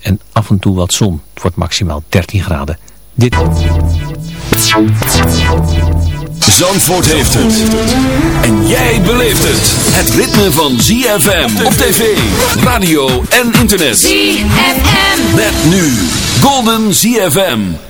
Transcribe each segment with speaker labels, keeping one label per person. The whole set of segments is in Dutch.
Speaker 1: en af en toe wat zon. Het wordt maximaal 13 graden. Dit...
Speaker 2: Zandvoort heeft het. En jij beleeft het. Het ritme van ZFM op tv, radio en internet.
Speaker 3: ZFM.
Speaker 2: Met nu Golden ZFM.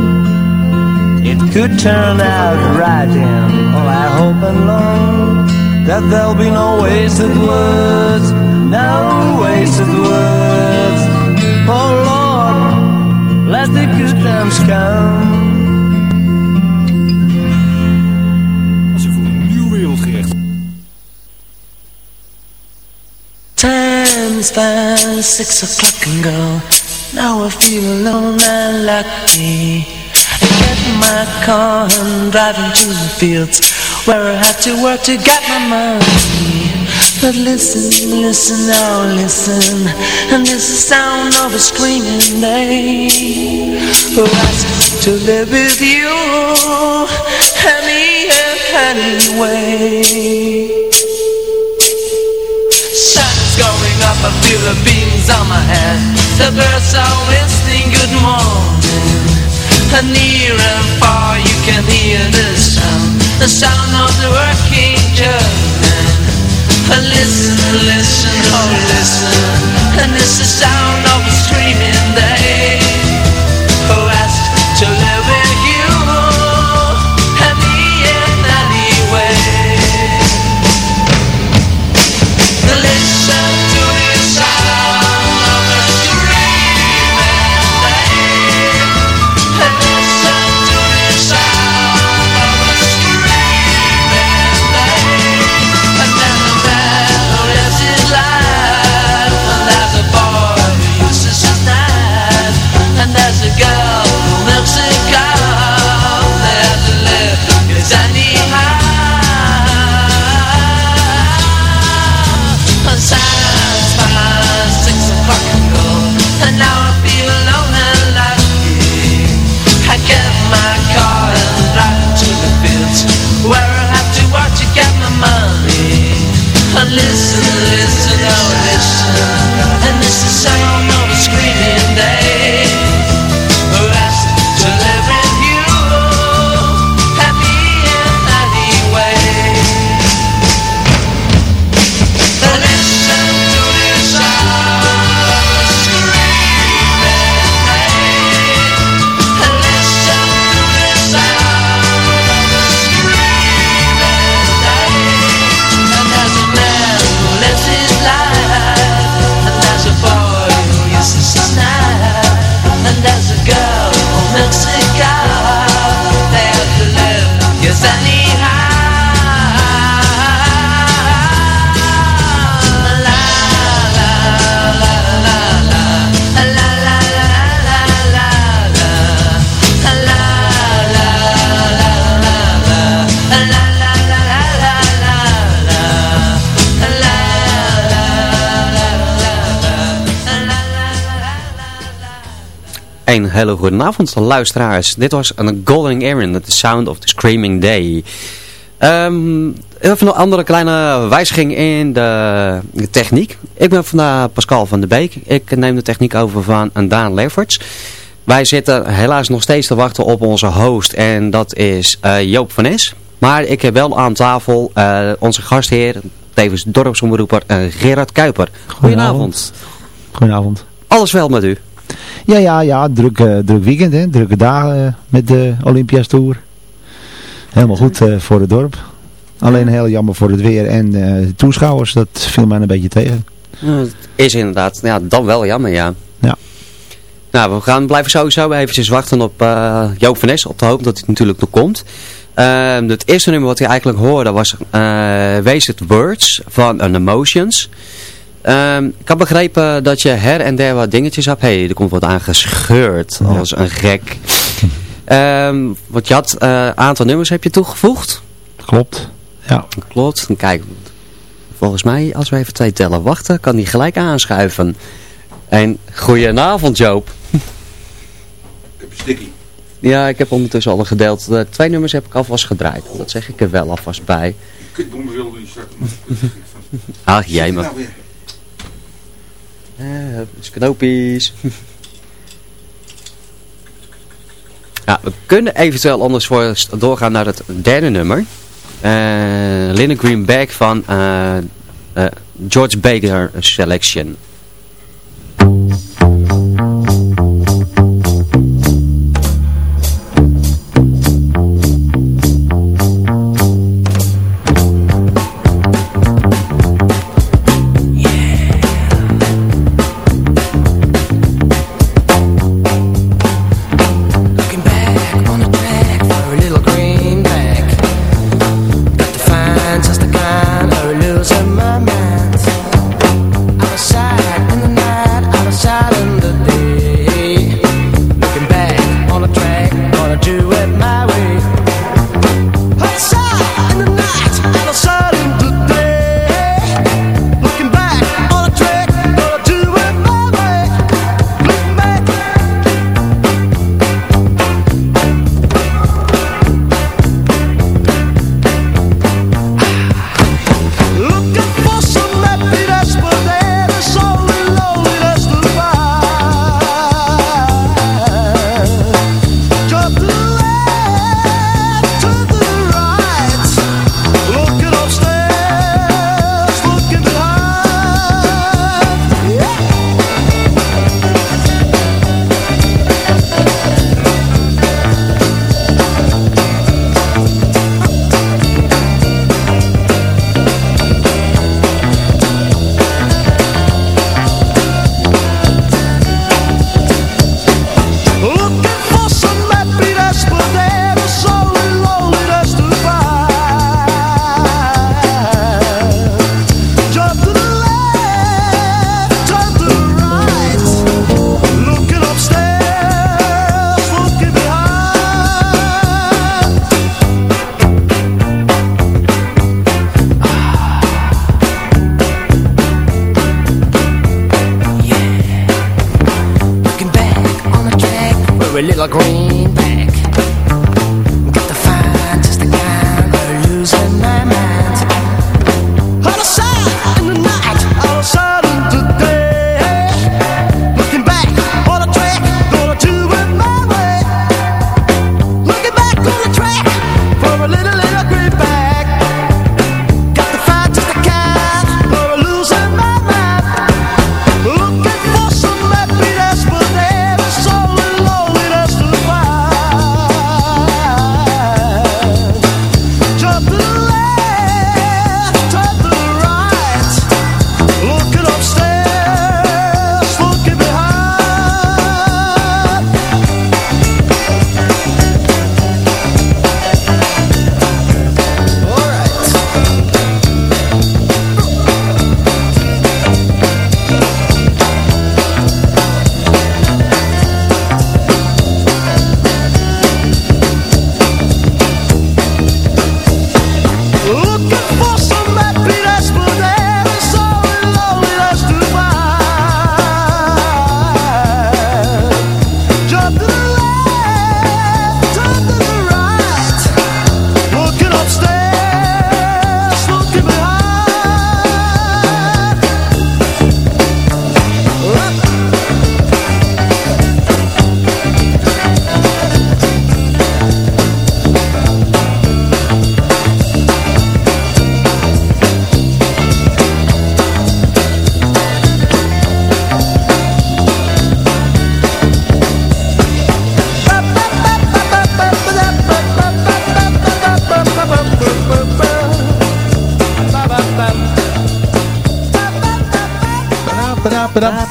Speaker 4: It could turn out right and all I hope and long That there'll be no wasted words, no wasted words Oh Lord, let the good times come
Speaker 5: Als u voor een nieuw wereldgerecht.
Speaker 6: Time's past six o'clock and go. Now I feel alone and lucky. My car and driving to the fields where I have to work to get my money. But listen, listen, oh listen, and is the sound of a screaming day who asks to live with you any anyway. Sun's going up, I feel the beams on my head The birds are whistling good morning And near and far you can hear the sound. The sound of the working German. Listen, listen, oh listen. And it's the sound of a screaming
Speaker 3: Een hele goede avond, luisteraars. Dit was een Golden Erin, The Sound of the Screaming Day. Um, even een andere kleine wijziging in de, techniek. Ik ben vandaag Pascal van de Beek. Ik neem de techniek over van Daan Lefferts. Wij zitten helaas nog steeds te wachten op onze host en dat is uh, Joop van Es. Maar ik heb wel aan tafel uh, onze gastheer, tevens dorpsomroeper uh, Gerard Kuiper. Goedenavond.
Speaker 7: Goedenavond.
Speaker 3: Alles wel met u?
Speaker 7: Ja, ja, ja. Druk, druk weekend, hè. Drukke dagen met de Olympias Tour. Helemaal goed voor het dorp. Alleen heel jammer voor het weer en de toeschouwers. Dat viel mij een beetje tegen.
Speaker 3: het is inderdaad, ja, dan wel jammer, ja.
Speaker 7: Ja.
Speaker 3: Nou, we gaan blijven sowieso eventjes wachten op uh, Joop van Nes, op de hoop dat hij natuurlijk nog komt. Uh, het eerste nummer wat hij eigenlijk hoorde was uh, Wasted Words van An Emotions. Ehm, ik had begrepen dat je her en der wat dingetjes hebt. Hé, hey, er komt wat aangescheurd als een gek. um, want je had een aantal nummers heb je toegevoegd.
Speaker 7: Klopt, ja.
Speaker 3: Klopt. Kijk, volgens mij als we even twee tellen wachten, kan die gelijk aanschuiven. En goedenavond Joop.
Speaker 8: Ik heb een sticky.
Speaker 3: Ja, ik heb ondertussen al gedeeld. De twee nummers heb ik alvast gedraaid. Dat zeg ik er wel alvast bij.
Speaker 8: Kutboom wilde die starten.
Speaker 3: Ach, jij maar. Knopies. ja, we kunnen eventueel anders voor doorgaan naar het derde nummer. Uh, Linne Green Bag van uh, uh, George Baker Selection.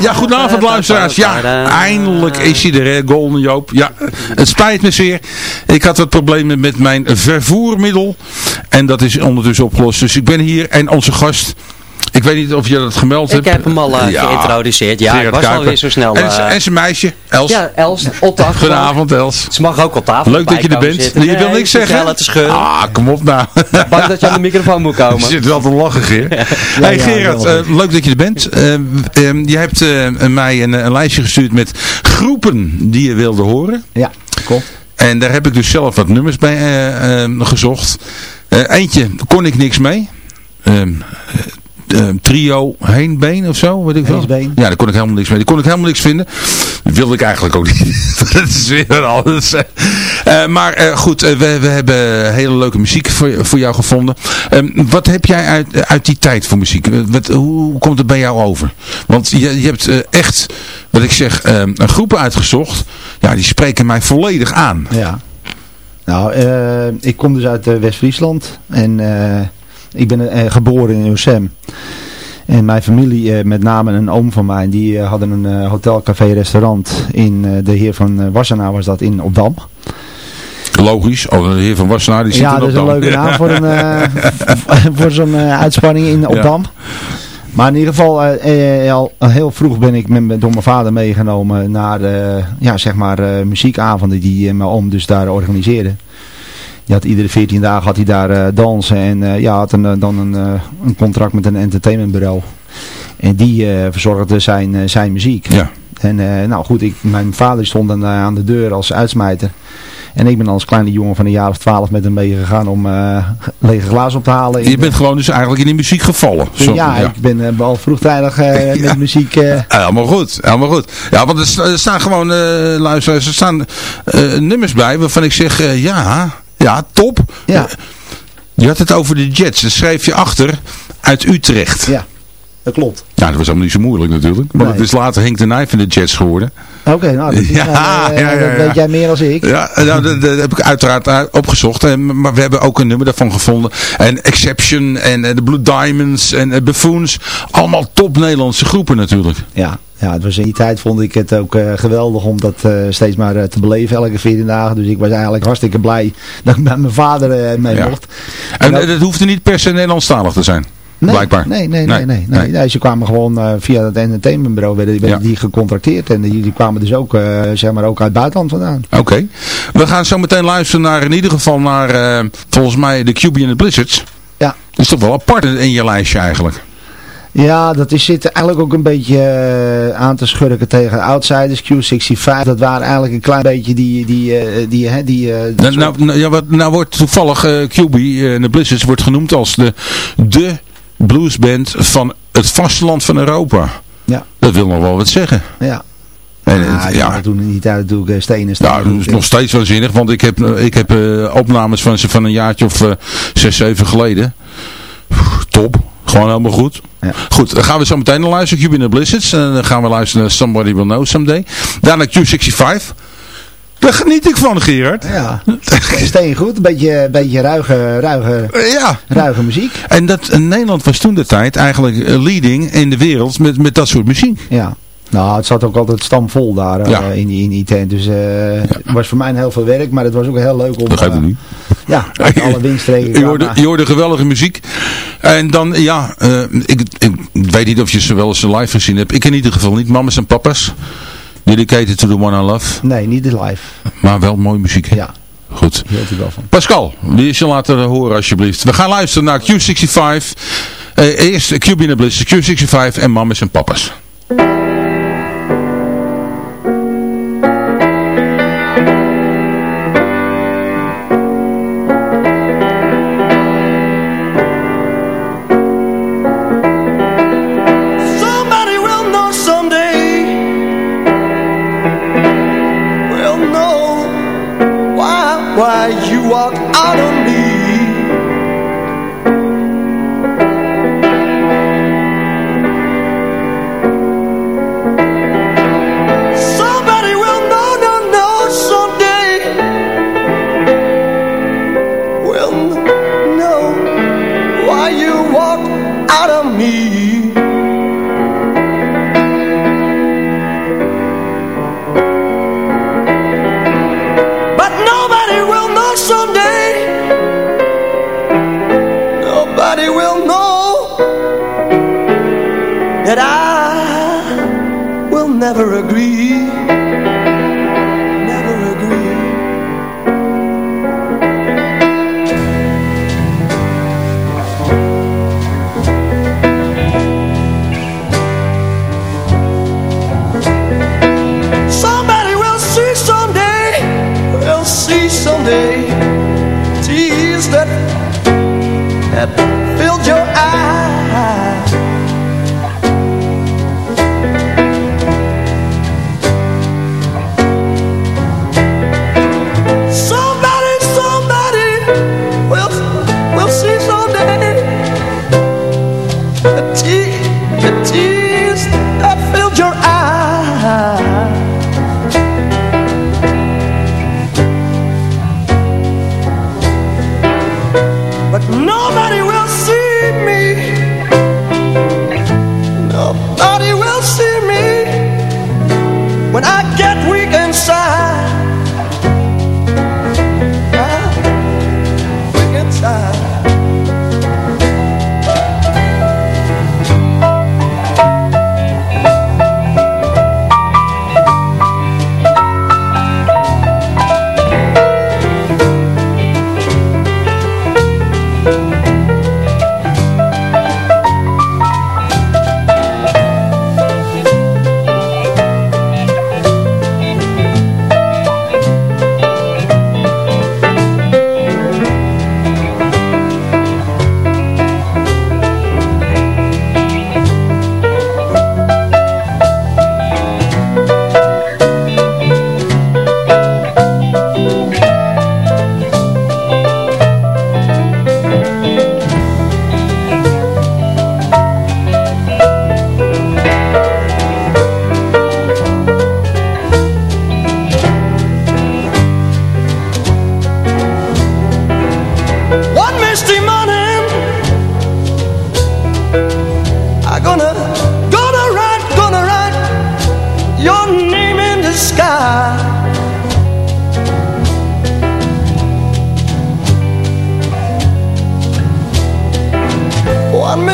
Speaker 9: Ja, goedenavond luisteraars. Ja, eindelijk is hij er, hè, Golden Joop. Ja, het spijt me zeer. Ik had wat problemen met mijn vervoermiddel. En dat is ondertussen opgelost. Dus ik ben hier en onze gast... Ik weet niet of je dat gemeld hebt.
Speaker 3: Ik heb hem al uh, geïntroduceerd. Ja,
Speaker 9: Gerard
Speaker 3: ik was
Speaker 9: Kuiper.
Speaker 3: alweer zo snel.
Speaker 9: En,
Speaker 3: uh,
Speaker 9: en zijn meisje, Els.
Speaker 3: ja, Els, op achterbank.
Speaker 9: Goedenavond, Els.
Speaker 3: Ze mag ook op tafel
Speaker 9: Leuk dat je er bent.
Speaker 3: zitten.
Speaker 9: Je wil niks zeggen? Ah, kom op nou.
Speaker 3: Bang dat je aan de microfoon moet
Speaker 9: Je
Speaker 3: komen.
Speaker 9: zit wel te lachen, Geer. hey Gerard, eh, leuk dat je er bent. Eh, ehm, je hebt eh, mij een, een lijstje gestuurd met groepen die je wilde horen.
Speaker 7: Ja, klopt.
Speaker 9: En daar heb ik dus zelf wat nummers bij eh, eh, gezocht. Eh, eentje kon ik niks mee. Eh, trio Heenbeen of zo, weet ik wel. Ja, daar kon ik helemaal niks mee. Daar kon ik helemaal niks vinden. Dat wilde ik eigenlijk ook niet. dat is weer alles. Eh, maar eh, goed, we, we hebben hele leuke muziek voor, voor jou gevonden. Ehm, wat heb jij uit, uit die tijd voor muziek? Wat, hoe komt het bij jou over? Want je, je hebt echt, wat ik zeg, ehm, een groepen uitgezocht. Ja, die spreken mij volledig aan.
Speaker 7: Ja. Nou, ik kom dus uit West-Friesland en ik ben eh, geboren in Ussem. En mijn familie, eh, met name een oom van mij, die eh, hadden een hotel, café, restaurant in de heer van Wassenaar was dat in Opdam.
Speaker 9: Logisch. Oh, de heer van Wassenaar, die zit
Speaker 7: Ja,
Speaker 9: er
Speaker 7: dat is een leuke naam voor, een, voor zo'n uitspanning in Opdam. Maar in ieder geval, eh, al heel vroeg ben ik met, door mijn vader meegenomen naar eh, ja, zeg maar, eh, muziekavonden die mijn oom dus daar organiseerde. Die had iedere 14 dagen had hij daar eh, dansen en eh, ja, had een, eh, dan een, een contract met een entertainmentbureau. En die verzorgde zijn, zijn muziek.
Speaker 9: Ja.
Speaker 7: En nou goed, ik, mijn vader stond dan aan de deur als uitsmijter. En ik ben als kleine jongen van een jaar of twaalf met hem meegegaan om eh, lege glazen op te halen.
Speaker 9: Je
Speaker 7: de-
Speaker 9: bent gewoon dus eigenlijk in die muziek gevallen. Zo-
Speaker 7: ja, ik ben al vroegtijdig
Speaker 9: Ja.
Speaker 7: met muziek...
Speaker 9: Ja, Helemaal goed, helemaal goed. Ja, want er, sta- staan gewoon, luisteraars, er staan nummers bij waarvan ik zeg, ja, ja, top.
Speaker 7: ja,
Speaker 9: Je had het over de Jets, dat schreef je achter uit Utrecht. Ja,
Speaker 7: ja, dat klopt.
Speaker 9: dat was allemaal niet zo moeilijk natuurlijk. Want
Speaker 7: Nee.
Speaker 9: het is later Henk de Nijf van de Jets geworden.
Speaker 7: Oké, nou, dat,
Speaker 9: Ja,
Speaker 7: ja, eh,
Speaker 9: ja, ja,
Speaker 7: dat
Speaker 9: ja.
Speaker 7: weet jij meer dan ik.
Speaker 9: Ja, nou, dat, dat heb ik uiteraard eh, opgezocht. En, maar we hebben ook een nummer daarvan gevonden. En Exception en eh, de Blue Diamonds en eh, Buffoons. Allemaal top Nederlandse groepen natuurlijk.
Speaker 7: Ja, ja, het was in die tijd vond ik het ook eh, geweldig om dat eh, steeds maar eh, te beleven elke 14 dagen. Dus ik was eigenlijk hartstikke blij dat ik met mijn vader mee
Speaker 9: Ja.
Speaker 7: mocht.
Speaker 9: En eh, dat hoefde niet per se Nederlandstalig te zijn.
Speaker 7: Nee,
Speaker 9: Blijkbaar.
Speaker 7: Nee, nee, nee. nee, nee, nee. ze kwamen gewoon via het entertainmentbureau werden, werden
Speaker 9: Ja.
Speaker 7: die gecontracteerd. En die, die kwamen dus ook, zeg maar, ook uit het buitenland vandaan.
Speaker 9: Oké. We gaan zo meteen luisteren naar in ieder geval naar volgens mij de QB en de Blizzards.
Speaker 7: Ja.
Speaker 9: Dat is toch wel apart in je lijstje eigenlijk.
Speaker 7: Ja, dat is, zit eigenlijk ook een beetje eh, aan te schurken tegen Outsiders, Q65. Dat waren eigenlijk een klein beetje die... die, eh, die, hè, die eh,
Speaker 9: Nou, nou, nou, ja, wat, nou wordt toevallig QB en de Blizzards wordt genoemd als de, de bluesband van het vasteland van Europa.
Speaker 7: Ja.
Speaker 9: Dat wil nog wel wat zeggen.
Speaker 7: ja.
Speaker 9: En,
Speaker 7: Ah,
Speaker 9: het-
Speaker 7: ja,
Speaker 9: ja.
Speaker 7: toen die tijd natuurlijk eh, stenen stenen.
Speaker 9: Nou, dat is nog steeds waanzinnig, want ik heb, ik heb opnames van ze van een jaartje of zes, zeven geleden. Pff, Top. Gewoon helemaal goed.
Speaker 7: Ja.
Speaker 9: Goed, dan gaan we zo meteen naar luisteren. The Blizzards. En dan gaan we luisteren naar Somebody Will Know Someday. Daarna Q65. Daar geniet ik van, Gerard.
Speaker 7: Ja, steen goed. Een beetje, beetje ruige, ruige,
Speaker 9: Eh, Ja.
Speaker 7: ruige muziek.
Speaker 9: En dat, en Nederland was toen de tijd eigenlijk eh, leading in de wereld met, met dat soort muziek.
Speaker 7: Ja. Nou, het zat ook altijd stamvol daar eh, in, die, in die tent. Dus eh, het was voor mij heel veel werk, maar het was ook heel leuk om... Eh,
Speaker 9: het niet.
Speaker 7: Ja, alle windstreken
Speaker 9: Je hoorde, je hoorde geweldige muziek. En dan, ja, eh, ik, ik weet niet of je ze wel eens live gezien hebt. Ik in ieder geval niet. Mamas en papas. Dedicated to the one I love.
Speaker 7: Nee, niet de live.
Speaker 9: Maar wel mooie muziek.
Speaker 7: Ja,
Speaker 9: Goed.
Speaker 7: hield hij wel van.
Speaker 9: Pascal, die is je laten horen alsjeblieft. We gaan luisteren naar Q65. Eh, eerst the Bliss, Q65 en Mamas en Papas.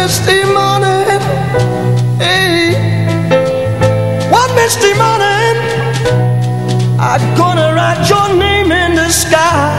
Speaker 10: misty morning. Hey, One misty morning I'm gonna write your name in the sky.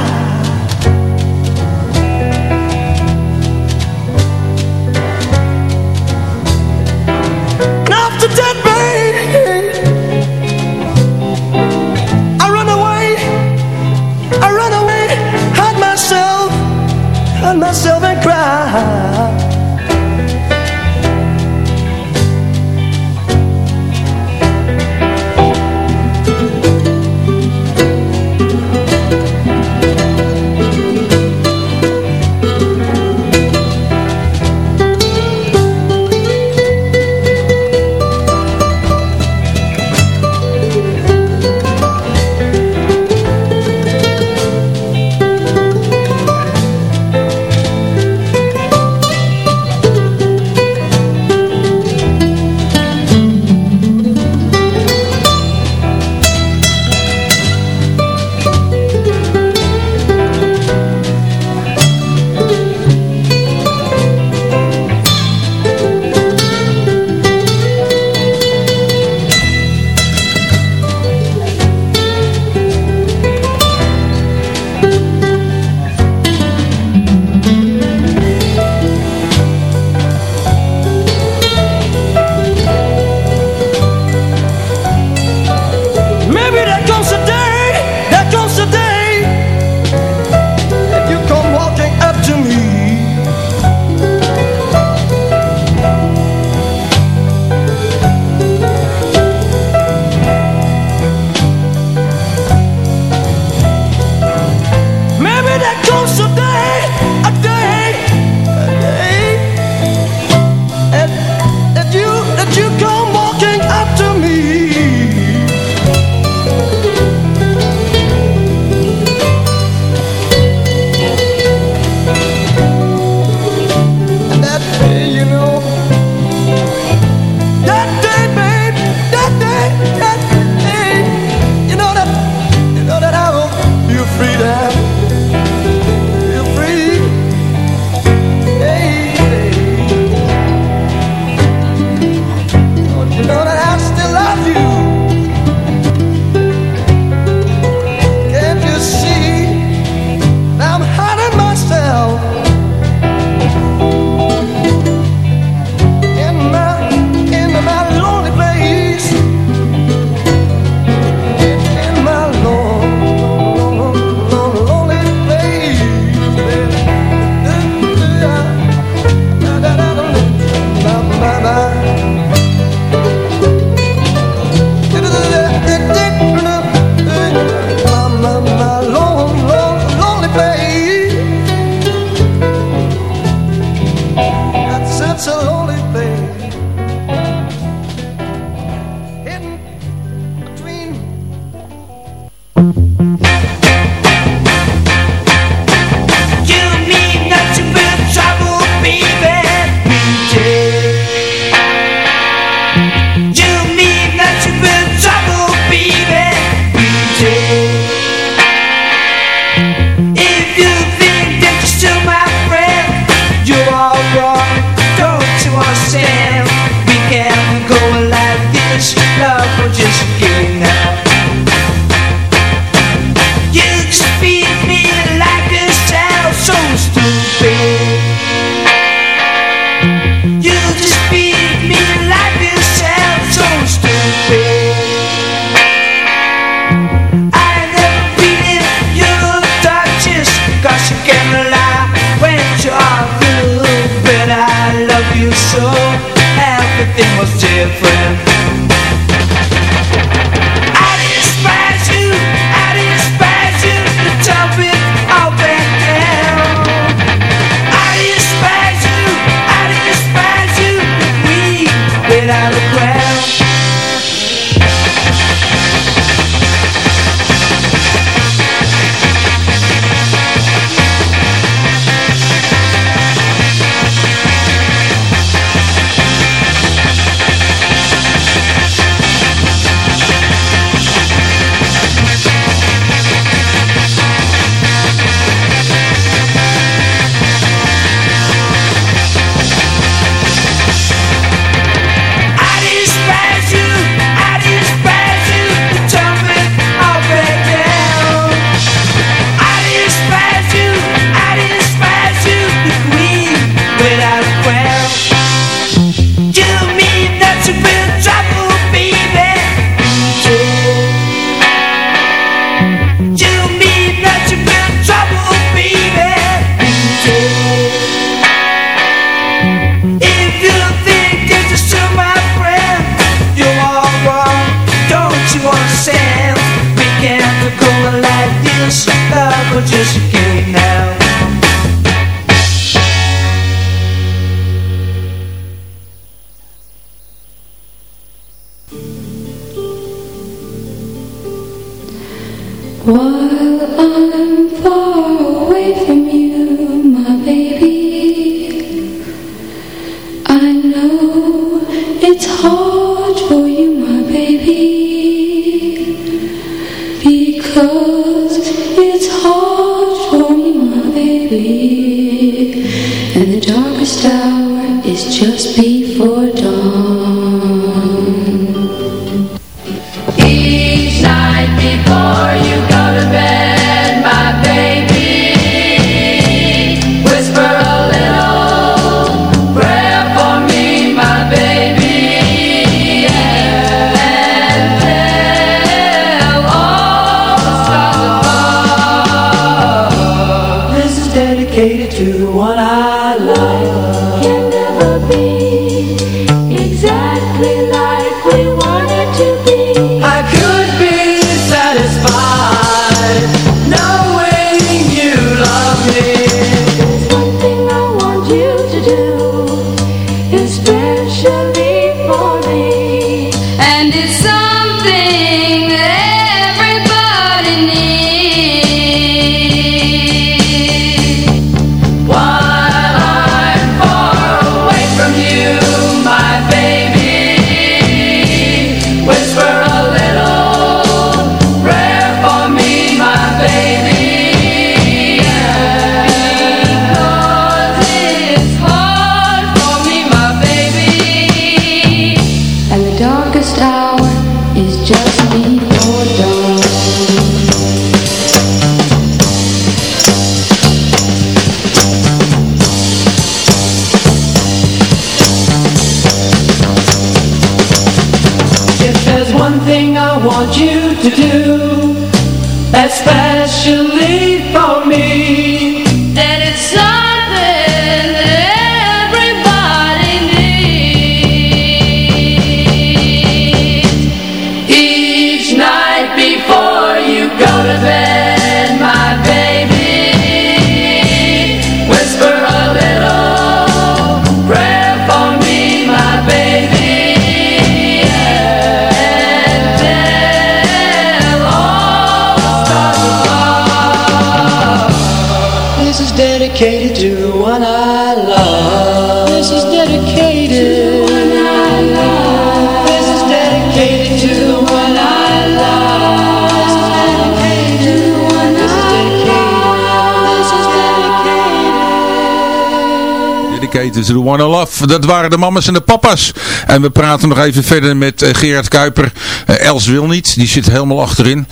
Speaker 6: is
Speaker 11: the
Speaker 6: one I.
Speaker 9: Dat waren de mamas en de papa's. En we praten nog even verder met eh, Gerard Kuiper. Eh, Els wil niet, die zit helemaal achterin.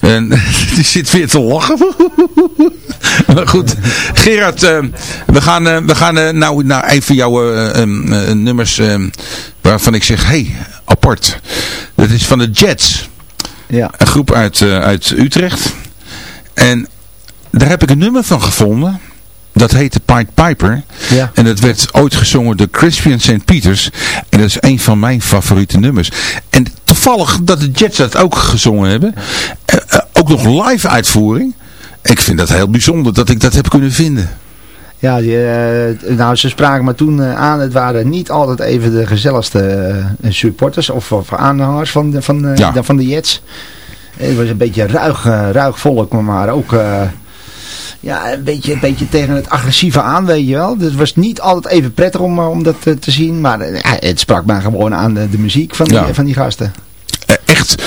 Speaker 9: En die zit weer te lachen. maar goed, Gerard, eh, we gaan, we gaan nou, nou even jouw nummers waarvan ik zeg, hey, apart. Dat is van de Jets.
Speaker 7: Ja.
Speaker 9: Een groep uit, uit Utrecht. En daar heb ik een nummer van gevonden dat heette Pied Piper.
Speaker 7: Ja.
Speaker 9: En dat werd ooit gezongen door Crispian St. Peters. En dat is een van mijn favoriete nummers. En toevallig dat de Jets dat ook gezongen hebben. Eh, eh, ook nog live uitvoering. Ik vind dat heel bijzonder dat ik dat heb kunnen vinden.
Speaker 7: Ja, eh, nou ze spraken me toen aan, het waren niet altijd even de gezelligste supporters of, of aanhangers van de, van,
Speaker 9: Ja.
Speaker 7: van de Jets. Het was een beetje ruig, ruig volk, maar ook ja, een, beetje, een beetje tegen het agressieve aan, weet je wel. Dus het was niet altijd even prettig om, eh, om dat eh, te zien, maar eh, ja, het sprak mij gewoon aan de, de muziek van die,
Speaker 9: Ja.
Speaker 7: van die gasten.
Speaker 9: Echt,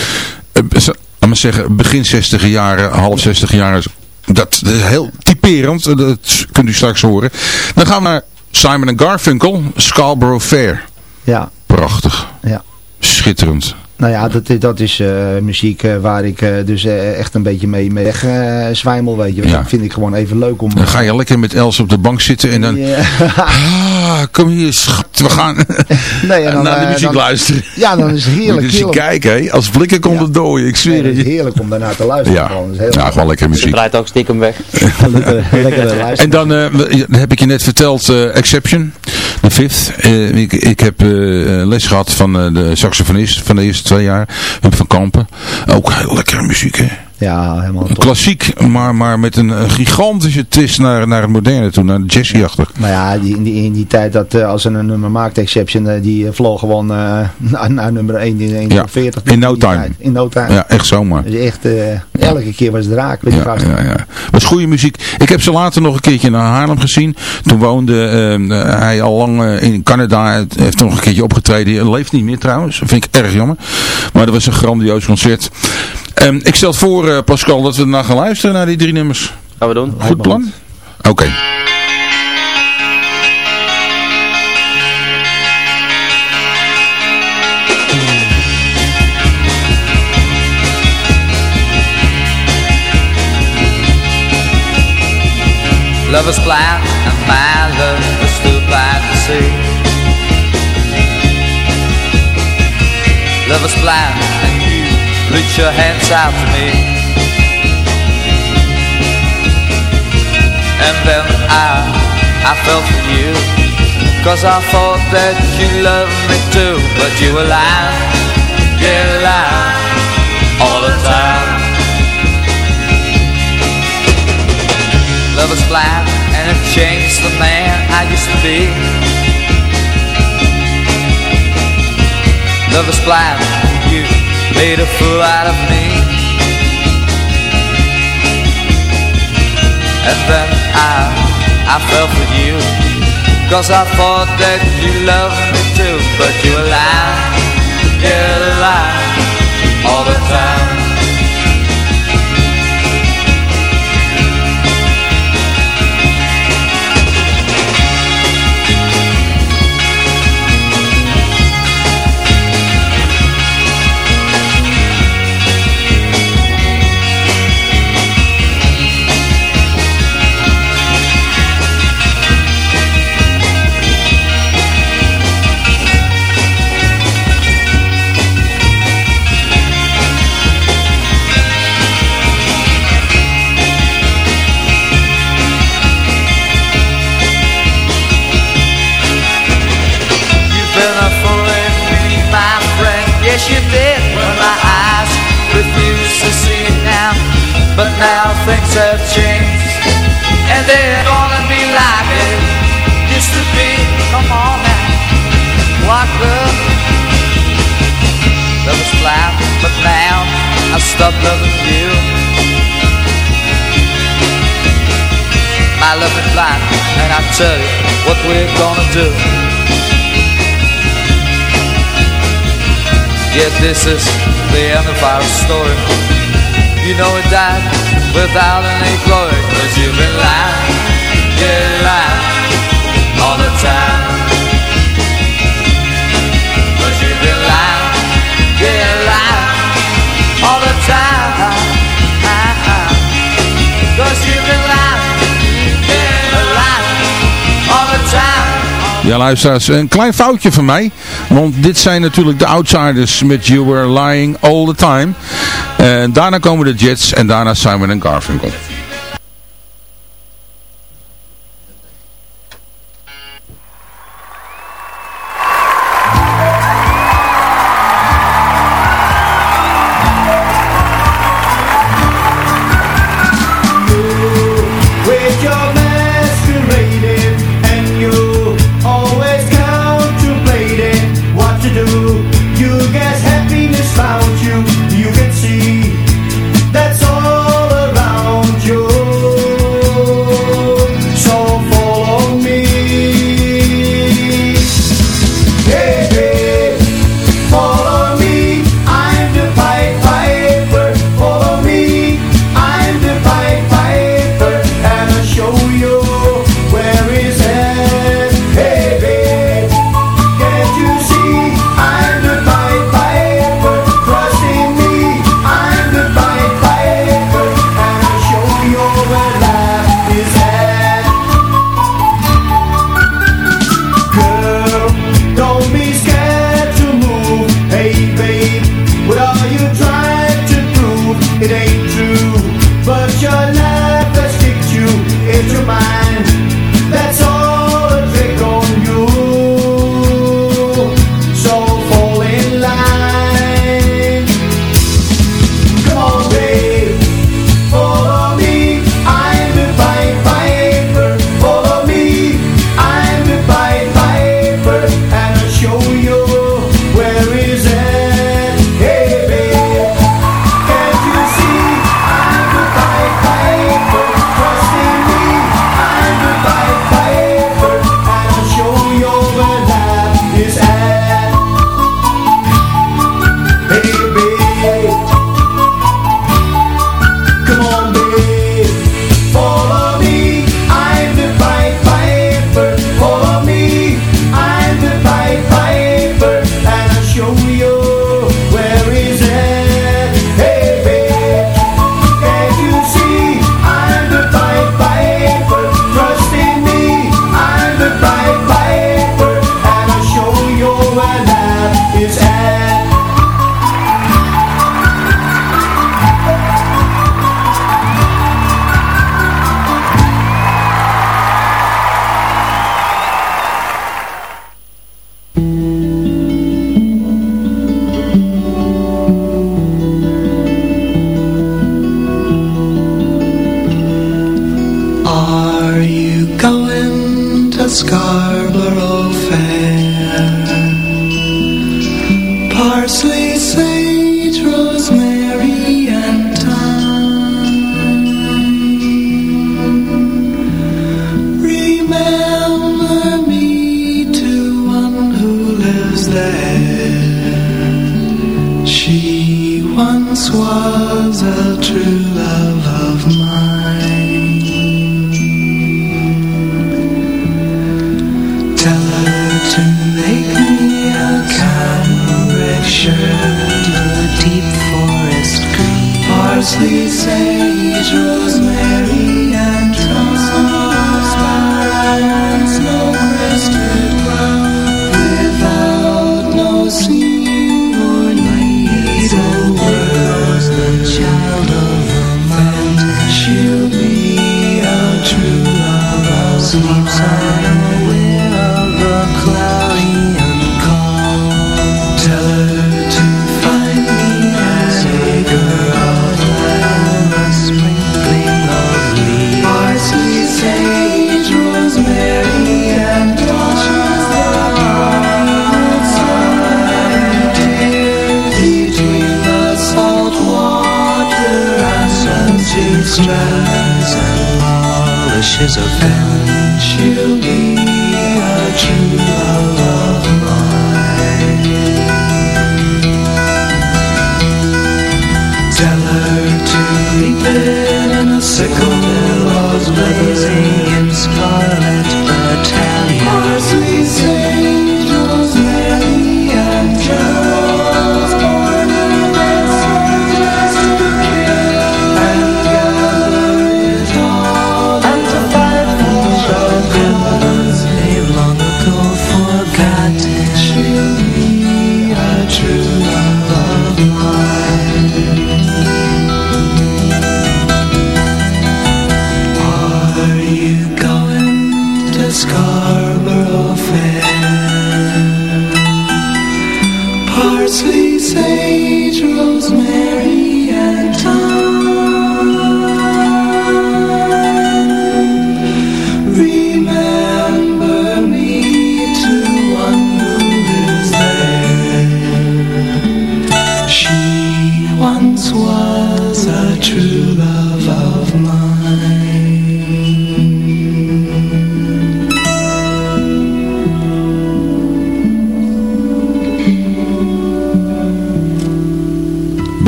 Speaker 9: laat maar zeggen, begin 60 jaren, half 60 jaren. Dat is heel typerend, dat kunt u straks horen. Dan gaan we naar Simon Garfunkel, Scarborough Fair.
Speaker 7: Ja,
Speaker 9: Prachtig.
Speaker 7: ja.
Speaker 9: Schitterend.
Speaker 7: Nou ja, dat, is- dat is eh, muziek eh, waar ik eh, dus echt een beetje mee, mee weg zwijmel, weet je.
Speaker 9: Ja.
Speaker 7: Dat vind ik gewoon even leuk om...
Speaker 9: Dan ga je lekker met Els op de bank zitten en dan...
Speaker 7: Ja.
Speaker 9: Ah, kom hier schat, we gaan
Speaker 7: Nee, en dan,
Speaker 9: naar de
Speaker 7: eh,
Speaker 9: muziek
Speaker 7: dan-
Speaker 9: luisteren.
Speaker 7: Ja, dan is het
Speaker 9: Moet
Speaker 7: heerlijk.
Speaker 9: je eens
Speaker 7: heerlijk.
Speaker 9: kijken, hè. als blikken komt
Speaker 7: Ja.
Speaker 9: het dooien, ik zweer het
Speaker 7: is
Speaker 9: je.
Speaker 7: heerlijk om daarna te luisteren.
Speaker 9: Ja,
Speaker 7: Gewoon. Dat is heel
Speaker 9: ja gewoon lekker muziek.
Speaker 3: draait ook stiekem weg.
Speaker 7: lekker, lekker luisteren.
Speaker 9: En dan eh, heb ik je net verteld, eh, Exception, de fifth. Eh, ik, ik heb eh, eh, les gehad van eh, de saxofonist van de eerste twee jaar, Huub van Kampen. Ook heel lekkere muziek, hè.
Speaker 7: Ja, helemaal top.
Speaker 9: Klassiek, maar, maar met een, eh, gigantische twist naar, naar het moderne toe, naar de jazzy-achtig.
Speaker 7: Maar ja, die, in, die, in die tijd dat eh, als ze een nummer maakte, Exception, eh, die vloog gewoon naar, naar nummer 1 in, in
Speaker 9: Ja,
Speaker 7: 40.
Speaker 9: in no time.
Speaker 7: tijd. In no time.
Speaker 9: Ja, echt zomaar.
Speaker 7: Dus echt, elke keer was het raak met die
Speaker 9: Ja, ja, ja. Was goede muziek. Ik heb ze later nog een keertje naar Haarlem gezien. Toen woonde eh, hij al lang in Canada. Hij heeft nog een keertje opgetreden. Hij leeft niet meer trouwens. Dat vind ik erg jammer. Maar dat was een grandioos concert. Ehm, ik stel voor, eh, Pascal, dat we daarna gaan luisteren naar die drie nummers.
Speaker 3: Gaan we doen.
Speaker 9: Goed plan? Oké.
Speaker 4: Love is blind and my love is too blind to see. Love is blind reach your hands out to me. And then I, I fell for you. Cause I thought that you loved me too. But you were lying, yeah, lying all the time. Love is blind and it changed the man I used to be. Love is blind, made a fool out of me. And then I, I fell for you. Cause I thought that you loved me too. But you were lying, yeah, lying all the time. Friend. Yes, you did when my eyes refused to see it now. But now things have changed, and they're gonna be like it used to be. Come on now, walk up. Love was blind, but now I stopped loving you. My love is blind, and I tell you what we're gonna do. Yet this is the end of our story. You know it died without any glory Cause you've been lying, yeah lying All the time. Cause you've been lying, yeah lying All the time. Cause you've been lying, yeah All the time.
Speaker 9: Ja, luisteraars, een klein foutje van mij. Want dit zijn natuurlijk de outsiders met You Were Lying All The Time. En daarna komen de Jets en daarna Simon Garfunkel.
Speaker 12: sky.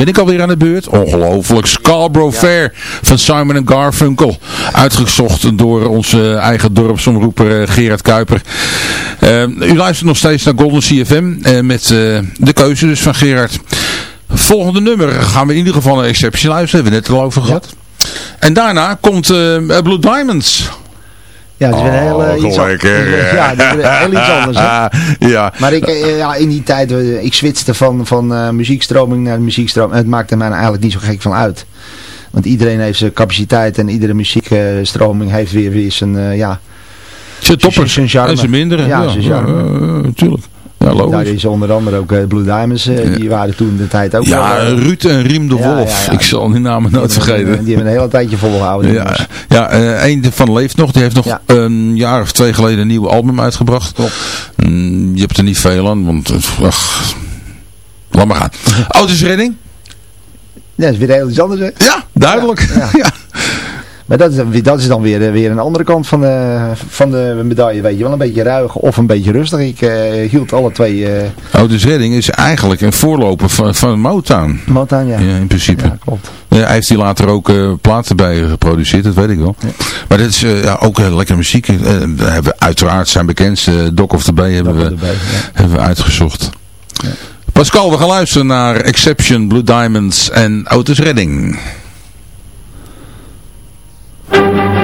Speaker 9: Ben ik alweer aan de beurt? Ongelooflijk. Scarborough Fair van Simon Garfunkel. Uitgezocht door onze eigen dorpsomroeper eh, Gerard Kuiper. Eh, u luistert nog steeds naar Golden CFM eh, met de keuze dus van Gerard. Volgende nummer gaan we in ieder geval een exceptie luisteren. Hebben we net al over gehad. En daarna komt Blue Diamonds.
Speaker 7: Ja, het is weer heel, iets. Ja, is heel iets anders. Hè?
Speaker 9: ja.
Speaker 7: Maar ik, eh, ja, in die tijd, eh, ik switchte van, van eh, muziekstroming naar muziekstroming. Het maakte mij eigenlijk niet zo gek van uit. Want iedereen heeft zijn capaciteit en iedere muziekstroming heeft weer, weer zijn, eh, ja...
Speaker 9: Zijn toppers
Speaker 7: zijn charme.
Speaker 9: en zijn mindere.
Speaker 7: Ja, zijn charme.
Speaker 9: eh, tuurlijk. Ja,
Speaker 7: Daar is onder andere ook eh, Blue Diamonds, eh, die waren toen de tijd ook
Speaker 9: Ja,
Speaker 7: wel, eh,
Speaker 9: Ruud en Riem de Wolf.
Speaker 7: ja.
Speaker 9: Ik zal die namen nooit vergeten.
Speaker 7: Die hebben een hele tijdje volgehouden.
Speaker 9: Ja, ja een van leeft nog. Die heeft nog een jaar of twee geleden een nieuw album uitgebracht.
Speaker 7: Klopt.
Speaker 9: Mm, je hebt er niet veel aan, want ach, laat maar gaan. Autosredding?
Speaker 7: Ja, dat is weer heel iets anders, hè?
Speaker 9: Ja, duidelijk.
Speaker 7: Ja. Maar dat is, dat is dan weer, eh, weer een andere kant van de, van de medaille, weet je wel. Een beetje ruig of een beetje rustig. Ik eh, hield alle twee eh
Speaker 9: Autosredding is eigenlijk een voorloper van, van Motown.
Speaker 7: Motown, ja.
Speaker 9: Ja, in principe.
Speaker 7: Ja, klopt.
Speaker 9: Ja, hij heeft hier later ook eh, platen bij geproduceerd, dat weet ik wel. Maar dit is eh, ja, ook lekker muziek. Eh, we hebben uiteraard zijn bekendste Doc of the Bay hebben,
Speaker 7: Doc
Speaker 9: we,
Speaker 7: Bay, ja.
Speaker 9: hebben we uitgezocht. Pascal, we gaan luisteren naar Exception, Blue Diamonds en Autos Redding.
Speaker 12: Thank
Speaker 13: you.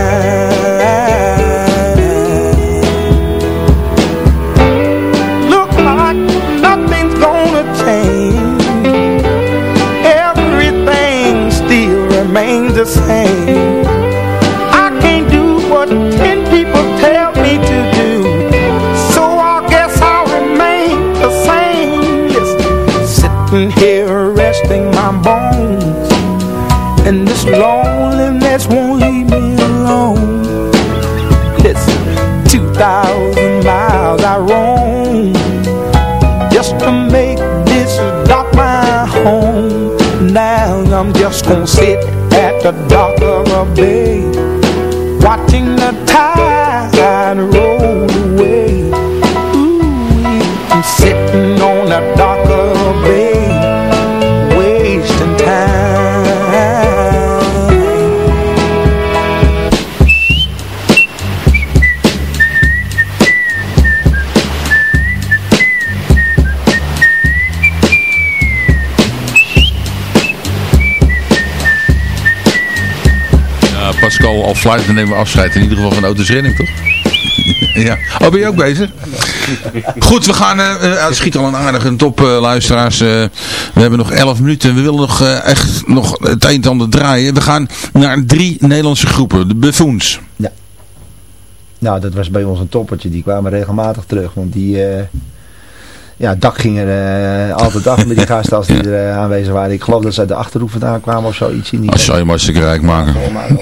Speaker 13: the same. I can't do what ten people tell me to do. So I guess I'll remain the same. Listen, Sitting here resting my bones. And this loneliness won't leave me alone. Listen, 2,000 miles I roam Just to make this dock my home. Now I'm just gonna sit the dock of a bay Watching the tide roll away. Ooh, I'm sitting on
Speaker 9: al fluitend nemen we afscheid. In ieder geval van Auto's Renning, toch? ja. Oh, ben je ook bezig? Goed, we gaan... eh eh, het schiet al een aardige top, eh, luisteraars. Eh, we hebben nog 11 minuten. We willen nog eh, echt nog het een en ander draaien. We gaan naar drie Nederlandse groepen. De Buffoons.
Speaker 7: Nou, dat was bij ons een toppertje. Die kwamen regelmatig terug. Want die... eh, ja, het dak ging er eh, altijd af met die gasten als die er eh, aanwezig waren. Ik geloof dat ze uit de Achterhoek vandaan kwamen of zoiets. In die
Speaker 9: Als zou je maar hartstikke rijk maken.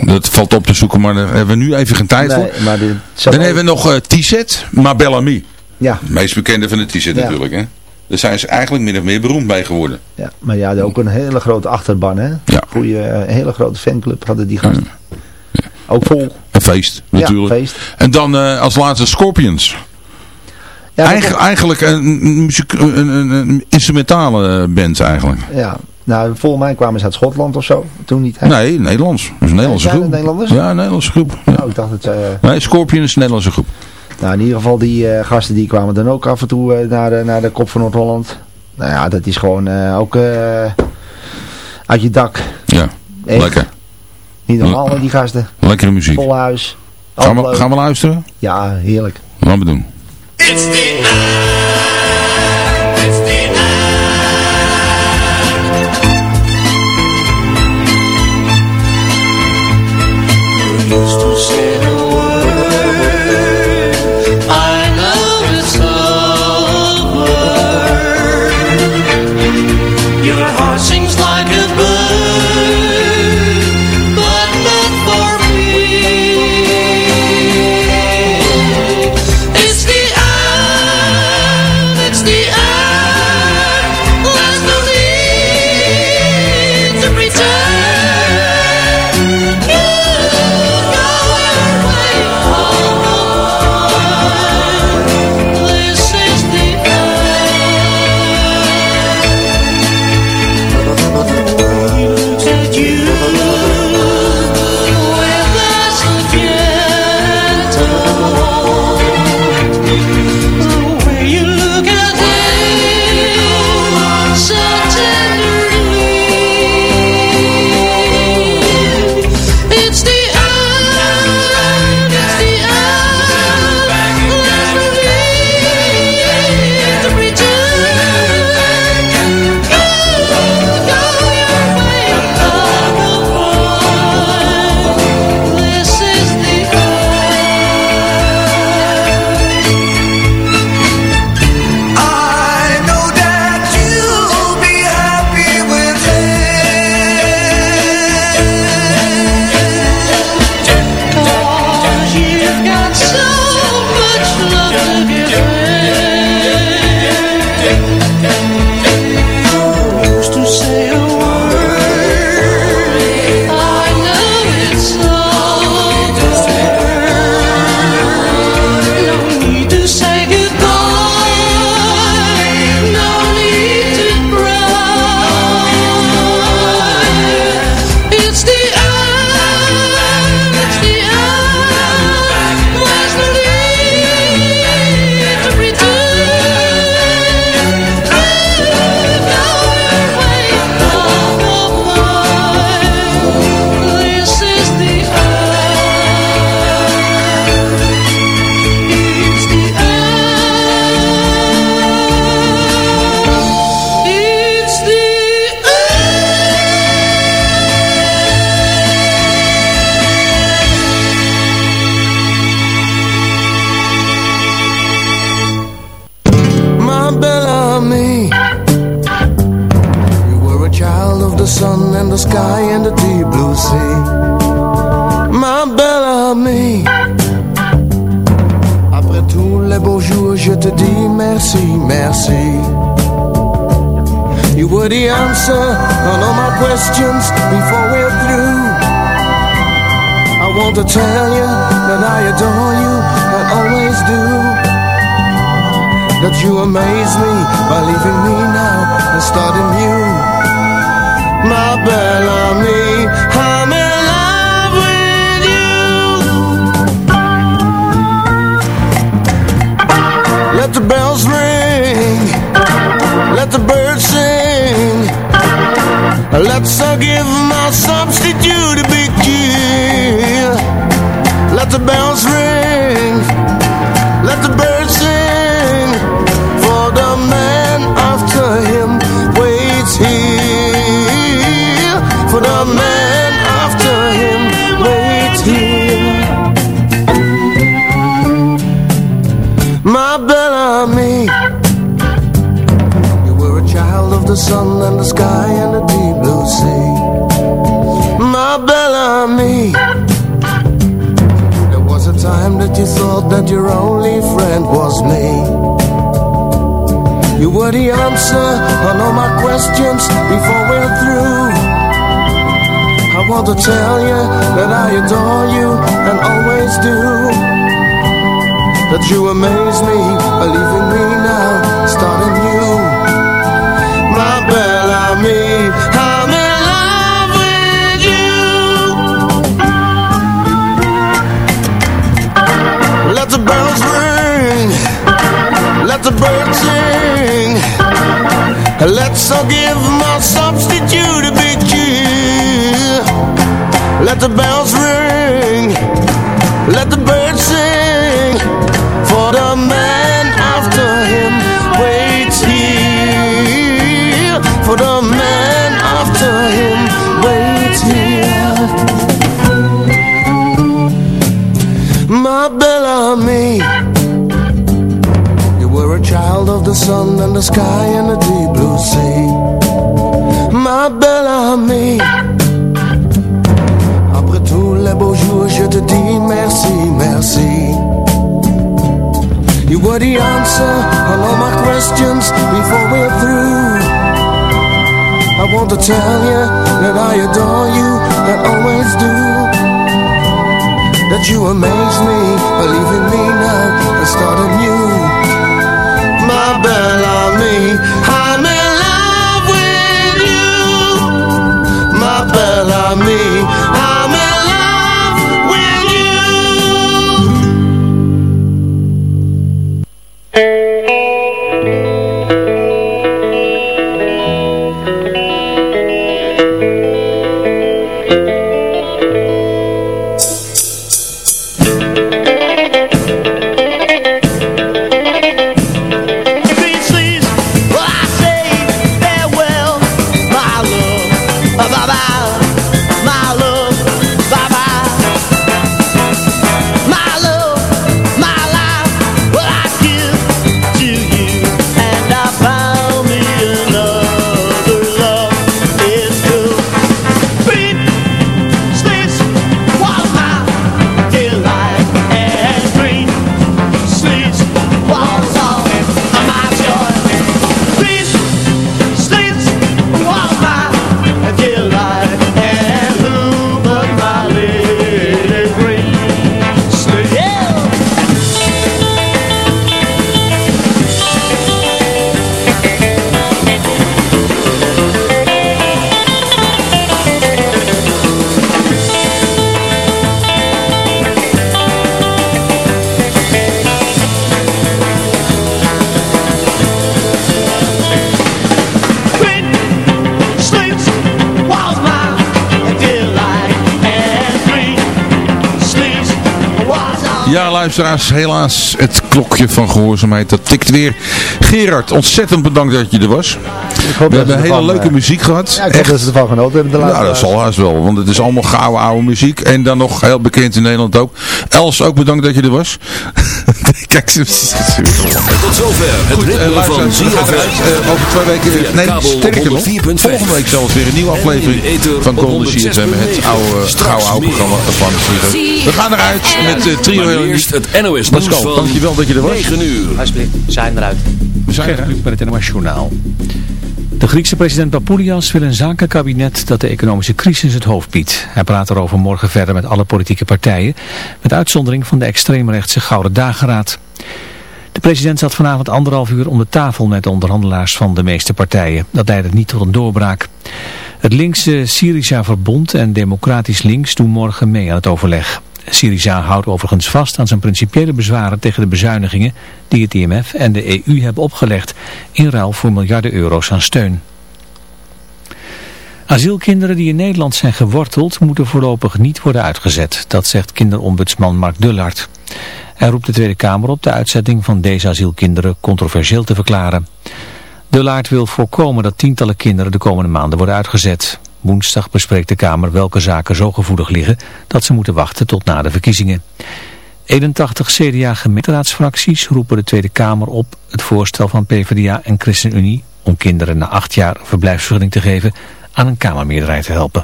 Speaker 9: Dat valt op te zoeken, maar daar hebben we nu even geen tijd
Speaker 7: Nee,
Speaker 9: voor.
Speaker 7: maar dit
Speaker 9: Dan hebben we nog eh, T-set, maar Bellamy.
Speaker 7: Ja.
Speaker 9: Meest bekende van de T-set
Speaker 7: Ja.
Speaker 9: natuurlijk, hè. Daar zijn ze eigenlijk min of meer beroemd bij geworden.
Speaker 7: Ja, maar ja, ook een hele grote achterban, hè?
Speaker 9: Ja.
Speaker 7: Goeie, eh, een hele grote fanclub hadden die gasten. Ook vol.
Speaker 9: Een feest, natuurlijk.
Speaker 7: Ja, feest.
Speaker 9: En dan eh, als laatste Scorpions.
Speaker 7: Ja,
Speaker 9: Eigen- eigenlijk een, muziek- een, een, een instrumentale band eigenlijk.
Speaker 7: Ja, nou, volgens mij kwamen ze uit Schotland of zo. Toen niet. hè?
Speaker 9: Nee, Nederlands. Dat is een Nederlandse
Speaker 7: zijn
Speaker 9: groep.
Speaker 7: het Nederlanders?
Speaker 9: Ja, een Nederlandse groep. Ja.
Speaker 7: Nou, ik dacht dat... eh,
Speaker 9: Nee, Scorpions is een Nederlandse groep.
Speaker 7: nou, in ieder geval die eh, gasten die kwamen dan ook af en toe eh, naar, de, naar de kop van Noord-Holland. Nou ja, dat is gewoon ook uit je dak.
Speaker 9: Ja,
Speaker 7: Echt.
Speaker 9: lekker.
Speaker 7: Niet normaal, die gasten.
Speaker 9: Lekkere muziek.
Speaker 7: Vol huis.
Speaker 9: Gaan we, gaan we luisteren?
Speaker 7: Ja, heerlijk.
Speaker 9: Laten we doen.
Speaker 12: It's the
Speaker 10: questions before we're through. I want to tell you that I adore you and always do. That you amaze me by leaving me now and starting new. My Bellamy, Let's all give my substitute a big cheer Let the bells ring that your only friend was me. You were the answer on all my questions before we're through. I want to tell you that I adore you and always do. That you amaze me by leaving me now, starting new. My Bellamy, the birds sing Let's all give my substitute a big cheer Let the bells ring the sun and the sky and the deep blue sea. Ma Bellamy Après tous les beaux jours je te dis merci, merci. You were the answer on all my questions before we're through. I want to tell you that I adore you and always do. That you amaze me by leaving me now and starting new My Bellamy, I'm in love with you. My Bellamy, I'm
Speaker 9: luisteraars, helaas. Het klokje van gehoorzaamheid, dat tikt weer. Gerard, ontzettend bedankt dat je er was. We hebben hele leuke muziek gehad.
Speaker 7: Ja, ik hoop dat ze ervan genoten hebben. De
Speaker 9: nou,
Speaker 7: laatste
Speaker 9: dat zal haast wel, want het is allemaal gouden oude muziek. En dan nog heel bekend in Nederland ook. Els, ook bedankt dat je er was. Kijk, ze...
Speaker 2: Tot zover het
Speaker 9: Goed,
Speaker 2: ritme
Speaker 9: eh,
Speaker 2: van ZFM.
Speaker 9: Eh, over twee weken, nee, sterker nog,
Speaker 2: 104.5.
Speaker 9: volgende week zelfs weer een nieuwe aflevering van Golden
Speaker 2: 106.9.
Speaker 9: CFM, het oude, gouden oude programma van CFM. We gaan eruit met uh, Trio
Speaker 2: eerst het NOS
Speaker 9: Pascal,
Speaker 2: van
Speaker 9: dankjewel dat je er was.
Speaker 2: 9 uur.
Speaker 3: Alsjeblieft, we zijn eruit.
Speaker 9: We zijn eruit.
Speaker 1: Met het NOS Journaal. De Griekse president Papoulias wil een zakenkabinet dat de economische crisis het hoofd biedt. Hij praat erover morgen verder met alle politieke partijen, met uitzondering van de extreemrechtse Gouden Dageraad. De president zat vanavond anderhalf uur om de tafel met de onderhandelaars van de meeste partijen. Dat leidde niet tot een doorbraak. Het linkse Syriza Verbond en Democratisch Links doen morgen mee aan het overleg. Syriza houdt overigens vast aan zijn principiële bezwaren tegen de bezuinigingen die het IMF en de EU hebben opgelegd in ruil voor miljarden euro's aan steun. Asielkinderen die in Nederland zijn geworteld moeten voorlopig niet worden uitgezet. Dat zegt kinderombudsman Mark Dullard. Hij roept de Tweede Kamer op de uitzetting van deze asielkinderen controversieel te verklaren. Dullard wil voorkomen dat tientallen kinderen de komende maanden worden uitgezet. Woensdag bespreekt de Kamer welke zaken zo gevoelig liggen dat ze moeten wachten tot na de verkiezingen. 81 CDA-gemeenteraadsfracties roepen de Tweede Kamer op het voorstel van PvdA en ChristenUnie om kinderen na acht jaar verblijfsvergunning te geven aan een Kamermeerderheid te helpen.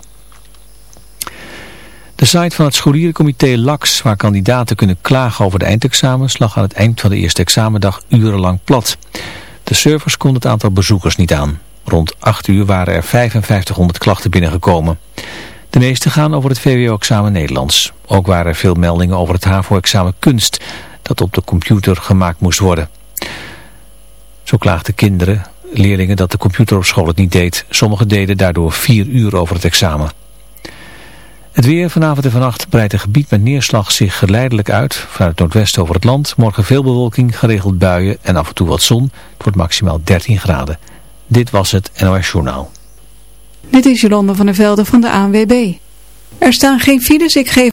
Speaker 1: De site van het scholierencomité LAX, waar kandidaten kunnen klagen over de eindexamens, lag aan het eind van de eerste examendag urenlang plat. De servers konden het aantal bezoekers niet aan. Rond 8 uur waren er 5500 klachten binnengekomen. De meeste gaan over het VWO-examen Nederlands. Ook waren er veel meldingen over het HAVO-examen Kunst, dat op de computer gemaakt moest worden. Zo klaagden kinderen, leerlingen dat de computer op school het niet deed. Sommigen deden daardoor 4 uur over het examen. Het weer vanavond en vannacht breidt een gebied met neerslag zich geleidelijk uit. Vanuit het noordwesten over het land. Morgen veel bewolking, geregeld buien en af en toe wat zon. Het wordt maximaal 13 graden. Dit was het NOS Journaal.
Speaker 14: Dit is Jolanda van der Velde van de ANWB. Er staan geen files, ik geef...